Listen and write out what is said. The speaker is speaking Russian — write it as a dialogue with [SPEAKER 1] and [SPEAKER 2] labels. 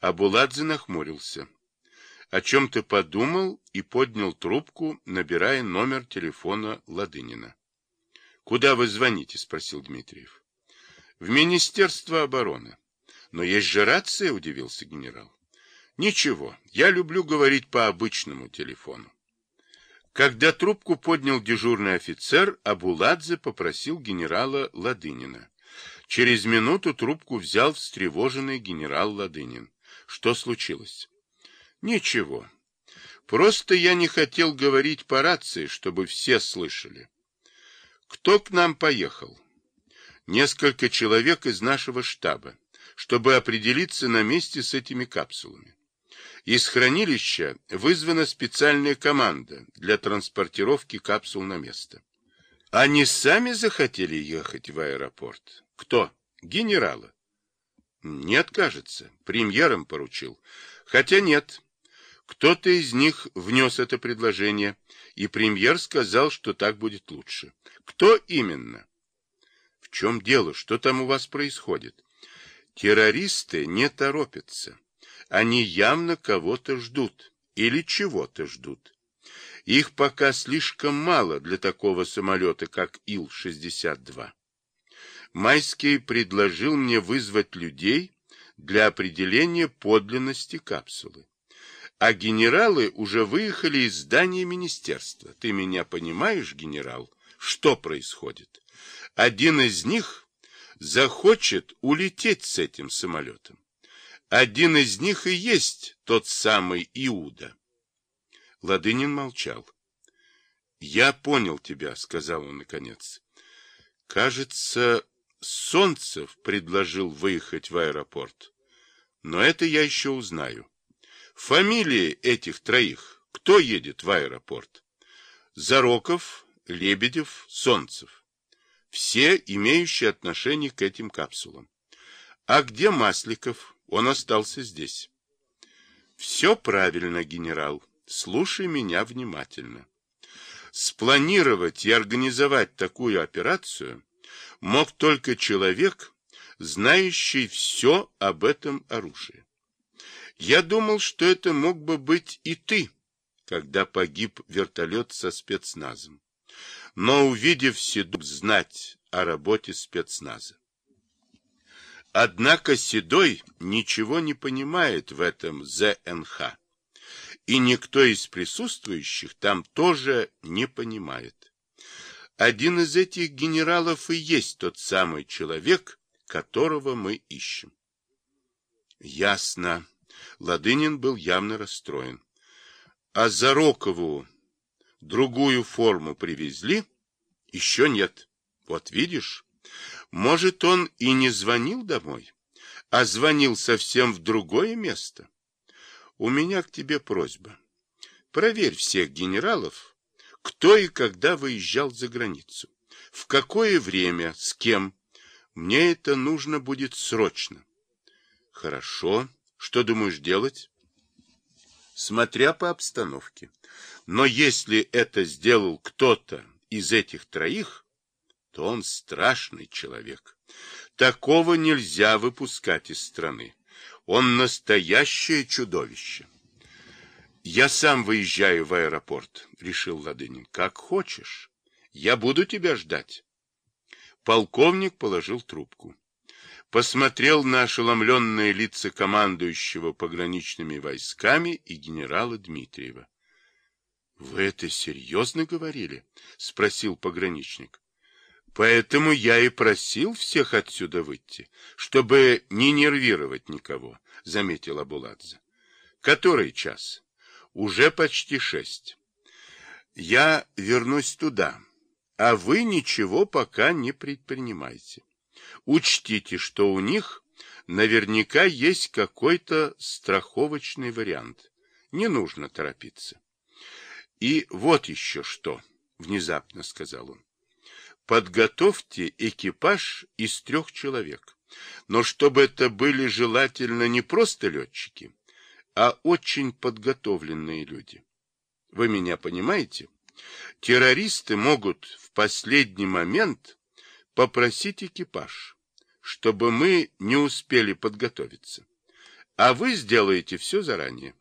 [SPEAKER 1] Абуладзе нахмурился. О чем-то подумал и поднял трубку, набирая номер телефона Ладынина. — Куда вы звоните? — спросил Дмитриев. — В Министерство обороны. — Но есть же рация, — удивился генерал. — Ничего, я люблю говорить по обычному телефону. Когда трубку поднял дежурный офицер, Абуладзе попросил генерала Ладынина. Через минуту трубку взял встревоженный генерал Ладынин. Что случилось? Ничего. Просто я не хотел говорить по рации, чтобы все слышали. Кто к нам поехал? Несколько человек из нашего штаба, чтобы определиться на месте с этими капсулами. Из хранилища вызвана специальная команда для транспортировки капсул на место. Они сами захотели ехать в аэропорт. Кто? Генерала. Нет, кажется. Премьером поручил. Хотя нет. Кто-то из них внес это предложение, и премьер сказал, что так будет лучше. Кто именно? В чем дело? Что там у вас происходит? Террористы не торопятся. Они явно кого-то ждут или чего-то ждут. Их пока слишком мало для такого самолета, как Ил-62. Майский предложил мне вызвать людей для определения подлинности капсулы. А генералы уже выехали из здания министерства. Ты меня понимаешь, генерал? Что происходит? Один из них захочет улететь с этим самолетом. Один из них и есть тот самый Иуда. Ладынин молчал. — Я понял тебя, — сказал он наконец. — Кажется, Солнцев предложил выехать в аэропорт. Но это я еще узнаю. Фамилии этих троих. Кто едет в аэропорт? Зароков, Лебедев, Солнцев. Все имеющие отношение к этим капсулам. А где Масликов? Он остался здесь. Все правильно, генерал. Слушай меня внимательно. Спланировать и организовать такую операцию мог только человек, знающий все об этом оружии. Я думал, что это мог бы быть и ты, когда погиб вертолет со спецназом. Но, увидев Седук, знать о работе спецназа. Однако Седой ничего не понимает в этом ЗНХ. И никто из присутствующих там тоже не понимает. Один из этих генералов и есть тот самый человек, которого мы ищем. Ясно. Ладынин был явно расстроен. А Зарокову другую форму привезли? Еще нет. Вот видишь, может, он и не звонил домой, а звонил совсем в другое место. У меня к тебе просьба. Проверь всех генералов, кто и когда выезжал за границу? В какое время? С кем? Мне это нужно будет срочно. Хорошо. Что думаешь делать? Смотря по обстановке. Но если это сделал кто-то из этих троих, то он страшный человек. Такого нельзя выпускать из страны. Он настоящее чудовище. Я сам выезжаю в аэропорт, решил Ладынин. Как хочешь. Я буду тебя ждать. Полковник положил трубку. Посмотрел на ошеломленные лица командующего пограничными войсками и генерала Дмитриева. — Вы это серьезно говорили? — спросил пограничник. — Поэтому я и просил всех отсюда выйти, чтобы не нервировать никого, — заметил Абуладзе. — Который час? — уже почти шесть. Я вернусь туда, а вы ничего пока не предпринимайте. Учтите, что у них наверняка есть какой-то страховочный вариант. Не нужно торопиться. И вот еще что, внезапно сказал он. Подготовьте экипаж из трех человек. Но чтобы это были желательно не просто летчики, а очень подготовленные люди. Вы меня понимаете? Террористы могут в последний момент попросить экипаж, чтобы мы не успели подготовиться. а вы сделаете все заранее.